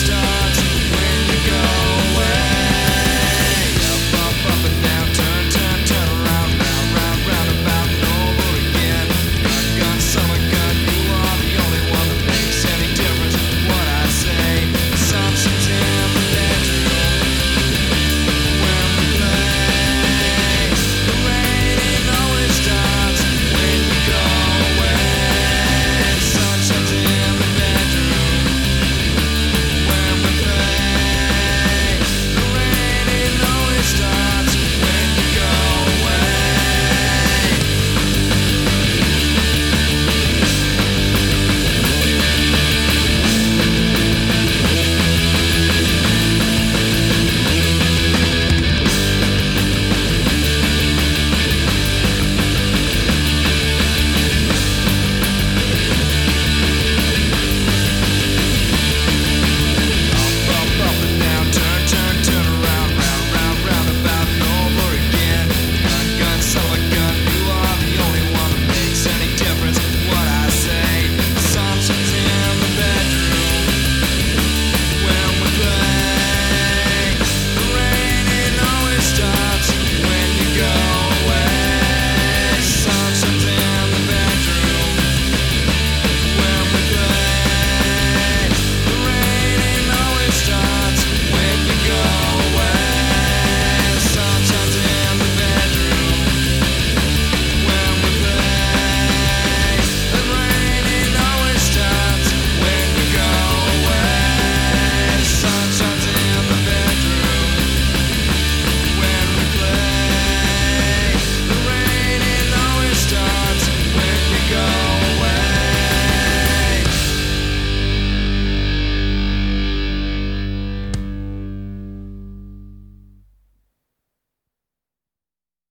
stars.